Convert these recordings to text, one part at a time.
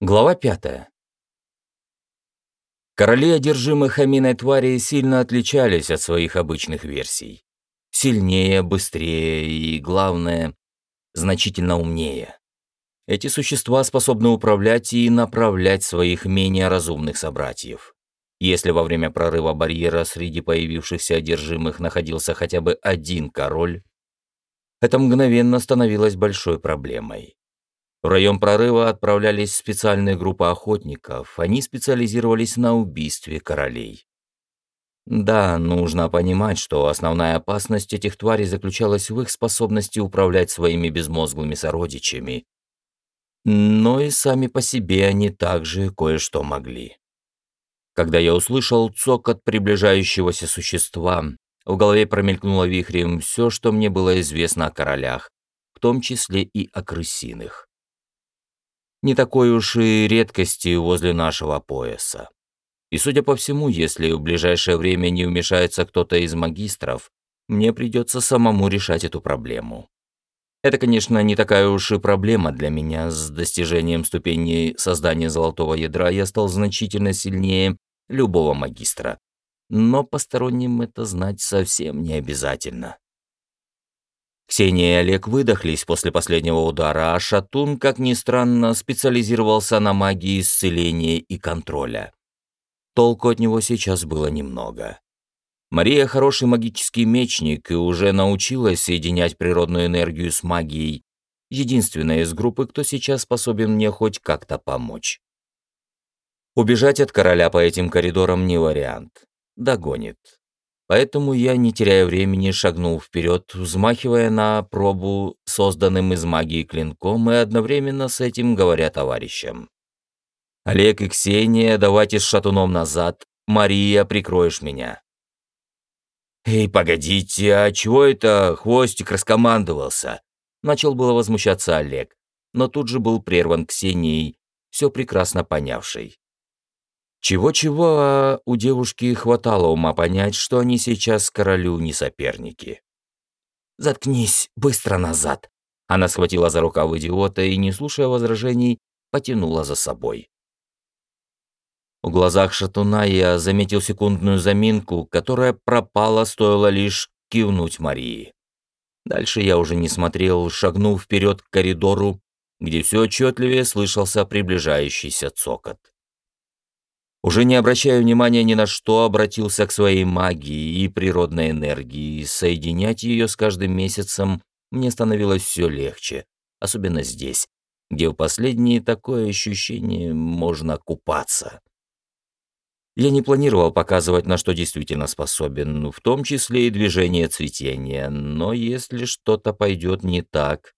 Глава пятая. Короли одержимых аминой твари сильно отличались от своих обычных версий. Сильнее, быстрее и, главное, значительно умнее. Эти существа способны управлять и направлять своих менее разумных собратьев. Если во время прорыва барьера среди появившихся одержимых находился хотя бы один король, это мгновенно становилось большой проблемой. В район прорыва отправлялись специальные группы охотников. Они специализировались на убийстве королей. Да, нужно понимать, что основная опасность этих тварей заключалась в их способности управлять своими безмозглыми сородичами. Но и сами по себе они также кое-что могли. Когда я услышал цокот приближающегося существа, в голове промелькнуло вихрем все, что мне было известно о королях, в том числе и о крысиных не такой уж и редкости возле нашего пояса. И судя по всему, если в ближайшее время не вмешается кто-то из магистров, мне придется самому решать эту проблему. Это, конечно, не такая уж и проблема для меня. С достижением ступени создания золотого ядра я стал значительно сильнее любого магистра. Но посторонним это знать совсем не обязательно. Ксения и Олег выдохлись после последнего удара, а Шатун, как ни странно, специализировался на магии исцеления и контроля. Толку от него сейчас было немного. Мария хороший магический мечник и уже научилась соединять природную энергию с магией. Единственная из группы, кто сейчас способен мне хоть как-то помочь. Убежать от короля по этим коридорам не вариант. Догонит. Поэтому я, не теряя времени, шагнул вперед, взмахивая на пробу созданным из магии клинком и одновременно с этим говоря товарищам. «Олег и Ксения, давайте с шатуном назад. Мария, прикроешь меня». «Эй, погодите, а чего это хвостик раскомандовался?» Начал было возмущаться Олег, но тут же был прерван Ксенией, все прекрасно понявшей. Чего-чего, а у девушки хватало ума понять, что они сейчас королю не соперники. «Заткнись, быстро назад!» Она схватила за рукав идиота и, не слушая возражений, потянула за собой. В глазах шатуна я заметил секундную заминку, которая пропала, стоило лишь кивнуть Марии. Дальше я уже не смотрел, шагнул вперед к коридору, где все отчетливее слышался приближающийся цокот. Уже не обращая внимания ни на что, обратился к своей магии и природной энергии. Соединять ее с каждым месяцем мне становилось все легче, особенно здесь, где в последние такое ощущение можно купаться. Я не планировал показывать, на что действительно способен, в том числе и движение цветения, но если что-то пойдет не так,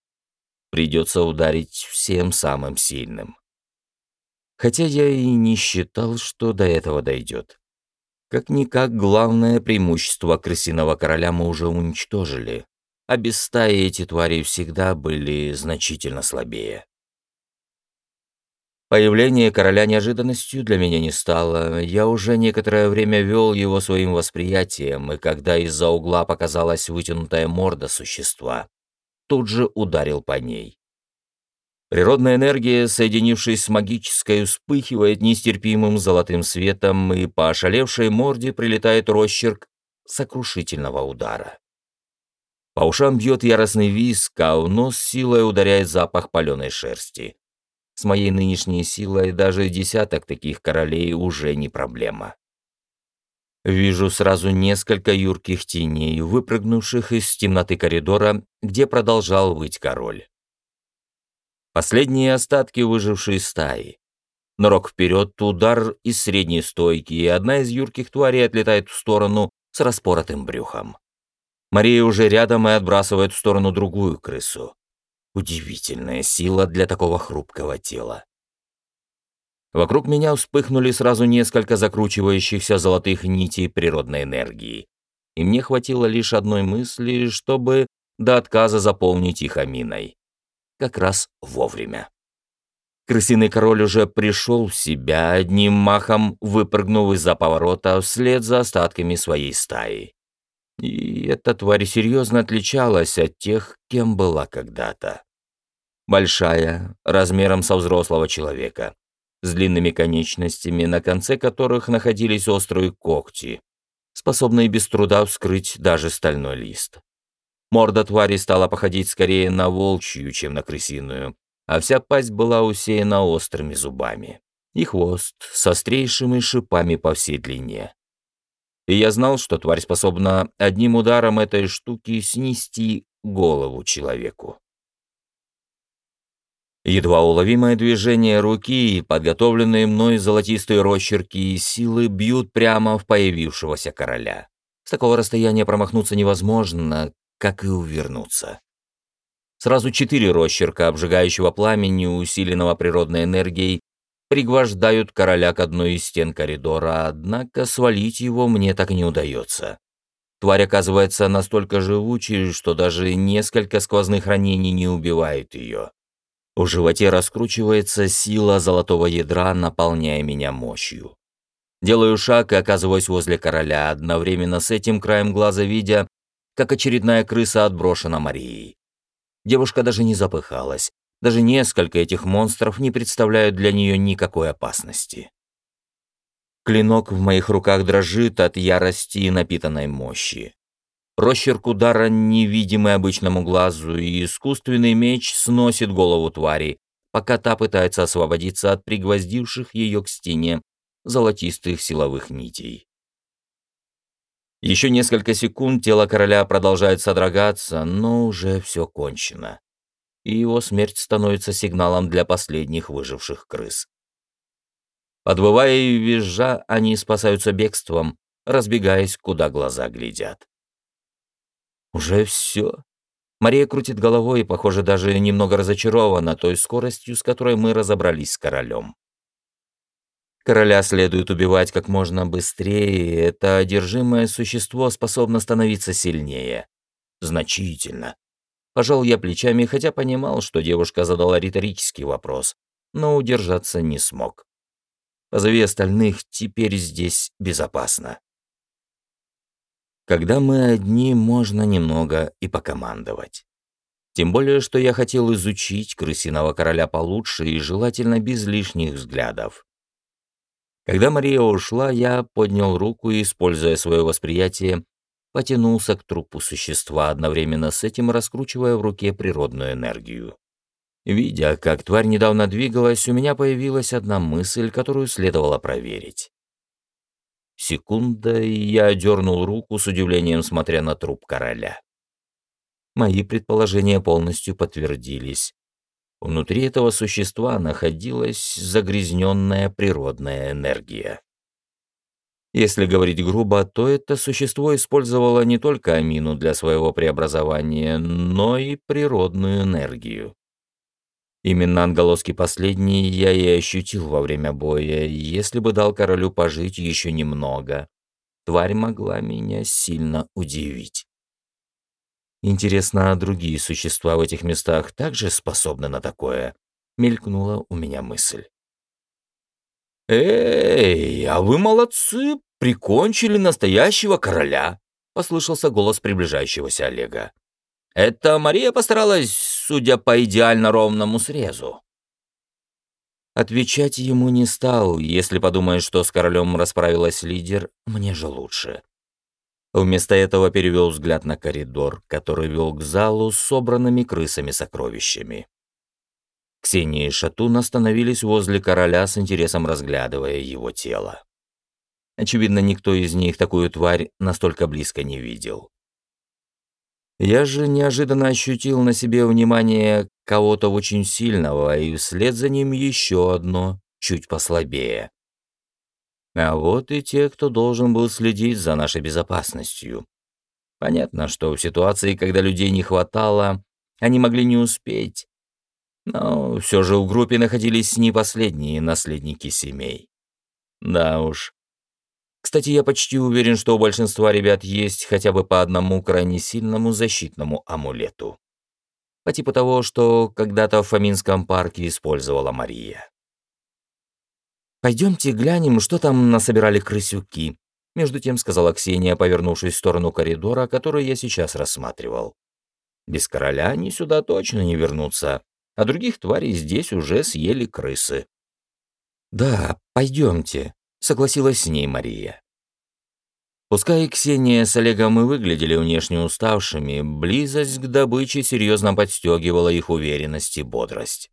придется ударить всем самым сильным хотя я и не считал, что до этого дойдет. Как-никак главное преимущество крысиного короля мы уже уничтожили, а без стаи эти твари всегда были значительно слабее. Появление короля неожиданностью для меня не стало. Я уже некоторое время вел его своим восприятием, и когда из-за угла показалась вытянутая морда существа, тут же ударил по ней. Природная энергия, соединившись с магической, вспыхивает нестерпимым золотым светом, и по ошалевшей морде прилетает росчерк сокрушительного удара. По ушам бьет яростный виск, а в нос силой ударяет запах паленой шерсти. С моей нынешней силой даже десяток таких королей уже не проблема. Вижу сразу несколько юрких теней, выпрыгнувших из темноты коридора, где продолжал выть король. Последние остатки выжившей стаи. Нырок вперед, удар из средней стойки, и одна из юрких тварей отлетает в сторону с распоротым брюхом. Мария уже рядом и отбрасывает в сторону другую крысу. Удивительная сила для такого хрупкого тела. Вокруг меня вспыхнули сразу несколько закручивающихся золотых нитей природной энергии. И мне хватило лишь одной мысли, чтобы до отказа заполнить их аминой как раз вовремя. Крысиный король уже пришел в себя, одним махом выпрыгнув из-за поворота вслед за остатками своей стаи. И эта тварь серьезно отличалась от тех, кем была когда-то. Большая, размером со взрослого человека, с длинными конечностями, на конце которых находились острые когти, способные без труда вскрыть даже стальной лист. Морда твари стала походить скорее на волчью, чем на крысиную, а вся пасть была усеяна острыми зубами. И хвост с острейшими шипами по всей длине. И я знал, что тварь способна одним ударом этой штуки снести голову человеку. Едва уловимое движение руки и подготовленные мной золотистые росчерки и силы бьют прямо в появившегося короля. С такого расстояния промахнуться невозможно, как и увернуться. Сразу четыре росчерка обжигающего пламени, усиленного природной энергией, пригвождают короля к одной из стен коридора, однако свалить его мне так не удается. Тварь оказывается настолько живучей, что даже несколько сквозных ранений не убивают ее. В животе раскручивается сила золотого ядра, наполняя меня мощью. Делаю шаг и оказываюсь возле короля, одновременно с этим краем глаза видя, как очередная крыса отброшена Марией. Девушка даже не запыхалась. Даже несколько этих монстров не представляют для нее никакой опасности. Клинок в моих руках дрожит от ярости и напитанной мощи. Росчерк удара невидимый обычному глазу, и искусственный меч сносит голову твари, пока та пытается освободиться от пригвоздивших ее к стене золотистых силовых нитей. Еще несколько секунд тело короля продолжает содрогаться, но уже все кончено. И его смерть становится сигналом для последних выживших крыс. Подвывая и визжа, они спасаются бегством, разбегаясь, куда глаза глядят. Уже все. Мария крутит головой и, похоже, даже немного разочарована той скоростью, с которой мы разобрались с королем. Короля следует убивать как можно быстрее, это одержимое существо способно становиться сильнее. Значительно. Пожал я плечами, хотя понимал, что девушка задала риторический вопрос, но удержаться не смог. Позови остальных, теперь здесь безопасно. Когда мы одни, можно немного и покомандовать. Тем более, что я хотел изучить крысиного короля получше и желательно без лишних взглядов. Когда Мария ушла, я поднял руку и, используя свое восприятие, потянулся к трупу существа, одновременно с этим раскручивая в руке природную энергию. Видя, как тварь недавно двигалась, у меня появилась одна мысль, которую следовало проверить. Секунда, и я дернул руку с удивлением, смотря на труп короля. Мои предположения полностью подтвердились. Внутри этого существа находилась загрязненная природная энергия. Если говорить грубо, то это существо использовало не только амину для своего преобразования, но и природную энергию. Именно анголоски последний я и ощутил во время боя, если бы дал королю пожить еще немного. Тварь могла меня сильно удивить. Интересно, а другие существа в этих местах также способны на такое? Мелькнула у меня мысль. «Эй, а вы молодцы, прикончили настоящего короля!» — послышался голос приближающегося Олега. «Это Мария постаралась, судя по идеально ровному срезу». Отвечать ему не стал, если подумаешь, что с королем расправилась лидер, мне же лучше. Вместо этого перевел взгляд на коридор, который вел к залу с собранными крысами-сокровищами. Ксения и Шатун остановились возле короля с интересом разглядывая его тело. Очевидно, никто из них такую тварь настолько близко не видел. Я же неожиданно ощутил на себе внимание кого-то очень сильного, и вслед за ним еще одно, чуть послабее. А вот и те, кто должен был следить за нашей безопасностью. Понятно, что в ситуации, когда людей не хватало, они могли не успеть. Но все же в группе находились не последние наследники семей. Да уж. Кстати, я почти уверен, что у большинства ребят есть хотя бы по одному крайне сильному защитному амулету. По типу того, что когда-то в Фоминском парке использовала Мария. «Пойдемте глянем, что там насобирали крысюки», между тем сказала Ксения, повернувшись в сторону коридора, который я сейчас рассматривал. «Без короля они сюда точно не вернутся, а других тварей здесь уже съели крысы». «Да, пойдемте», — согласилась с ней Мария. Пускай Ксения с Олегом и выглядели внешне уставшими, близость к добыче серьезно подстегивала их уверенность и бодрость.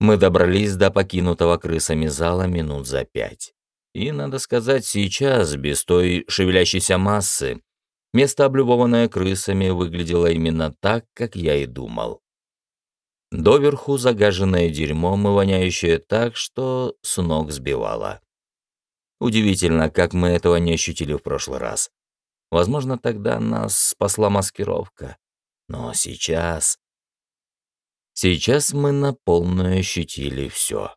Мы добрались до покинутого крысами зала минут за пять. И, надо сказать, сейчас, без той шевелящейся массы, место, облюбованное крысами, выглядело именно так, как я и думал. Доверху загаженное дерьмом и воняющее так, что с ног сбивало. Удивительно, как мы этого не ощутили в прошлый раз. Возможно, тогда нас спасла маскировка. Но сейчас... Сейчас мы на полную ощутили все.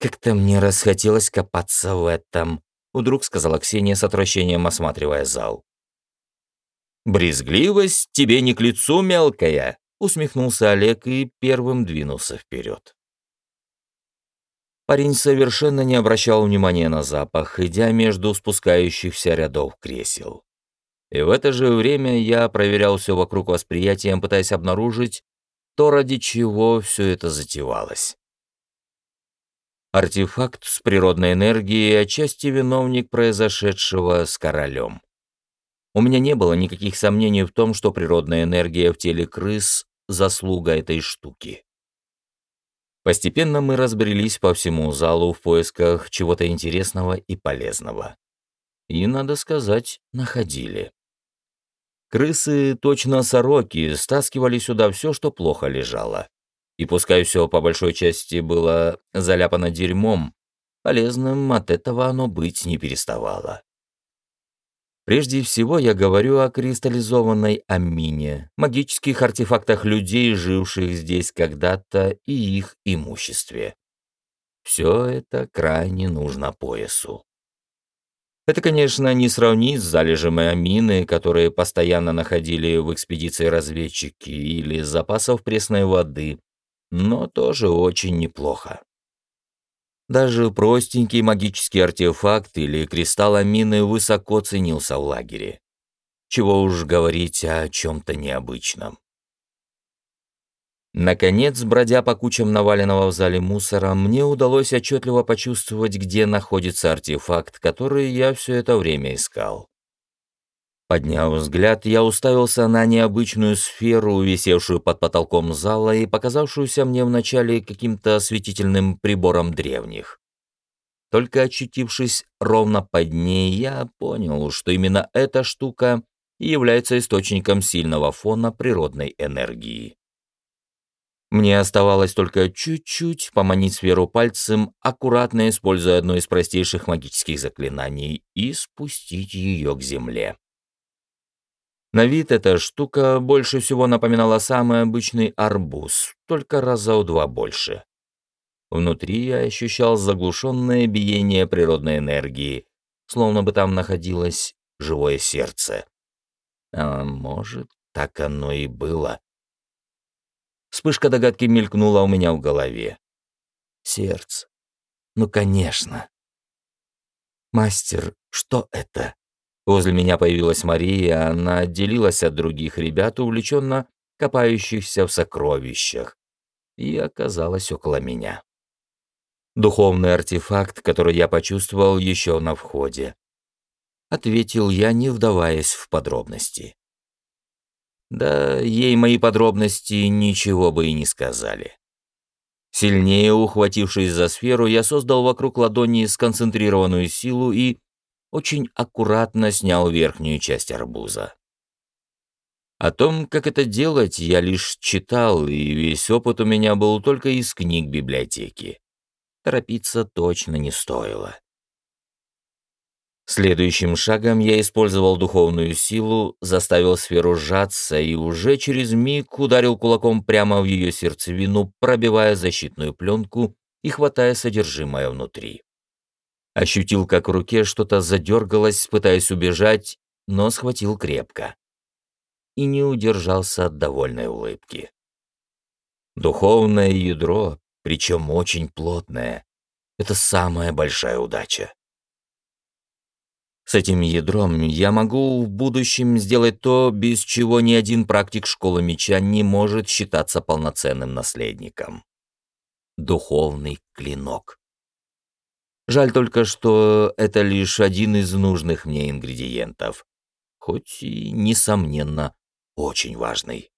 «Как-то мне расхотелось копаться в этом», — вдруг сказала Ксения с отвращением, осматривая зал. «Брезгливость тебе не к лицу, мелкая», — усмехнулся Олег и первым двинулся вперед. Парень совершенно не обращал внимания на запах, идя между спускающихся рядов кресел. И в это же время я проверял все вокруг восприятием, пытаясь обнаружить то, ради чего все это затевалось. Артефакт с природной энергией, отчасти виновник произошедшего с королем. У меня не было никаких сомнений в том, что природная энергия в теле крыс – заслуга этой штуки. Постепенно мы разбрелись по всему залу в поисках чего-то интересного и полезного. И, надо сказать, находили. Крысы, точно сороки, стаскивали сюда все, что плохо лежало. И пускай все по большой части было заляпано дерьмом, полезным от этого оно быть не переставало. Прежде всего я говорю о кристаллизованной амине, магических артефактах людей, живших здесь когда-то, и их имуществе. Все это крайне нужно поясу. Это, конечно, не сравнить с залежами амины, которые постоянно находили в экспедиции разведчики, или запасов пресной воды, но тоже очень неплохо. Даже простенький магический артефакт или кристалл амины высоко ценился в лагере. Чего уж говорить о чем-то необычном. Наконец, бродя по кучам наваленного в зале мусора, мне удалось отчетливо почувствовать, где находится артефакт, который я все это время искал. Подняв взгляд, я уставился на необычную сферу, висевшую под потолком зала и показавшуюся мне вначале каким-то осветительным прибором древних. Только очутившись ровно под ней, я понял, что именно эта штука является источником сильного фона природной энергии. Мне оставалось только чуть-чуть поманить сферу пальцем, аккуратно используя одно из простейших магических заклинаний, и спустить ее к земле. На вид эта штука больше всего напоминала самый обычный арбуз, только раза в два больше. Внутри я ощущал заглушенное биение природной энергии, словно бы там находилось живое сердце. А может, так оно и было. Вспышка догадки мелькнула у меня в голове. Сердце. Ну, конечно. Мастер, что это? Возле меня появилась Мария, она отделилась от других ребят, увлеченно копающихся в сокровищах, и оказалась около меня. Духовный артефакт, который я почувствовал еще на входе. Ответил я, не вдаваясь в подробности. Да, ей мои подробности ничего бы и не сказали. Сильнее ухватившись за сферу, я создал вокруг ладони сконцентрированную силу и очень аккуратно снял верхнюю часть арбуза. О том, как это делать, я лишь читал, и весь опыт у меня был только из книг библиотеки. Торопиться точно не стоило. Следующим шагом я использовал духовную силу, заставил сферу сжаться и уже через миг ударил кулаком прямо в ее сердцевину, пробивая защитную пленку и хватая содержимое внутри. Ощутил, как в руке что-то задергалось, пытаясь убежать, но схватил крепко. И не удержался от довольной улыбки. Духовное ядро, причем очень плотное, это самая большая удача. С этим ядром я могу в будущем сделать то, без чего ни один практик школы меча не может считаться полноценным наследником. Духовный клинок. Жаль только, что это лишь один из нужных мне ингредиентов, хоть и, несомненно, очень важный.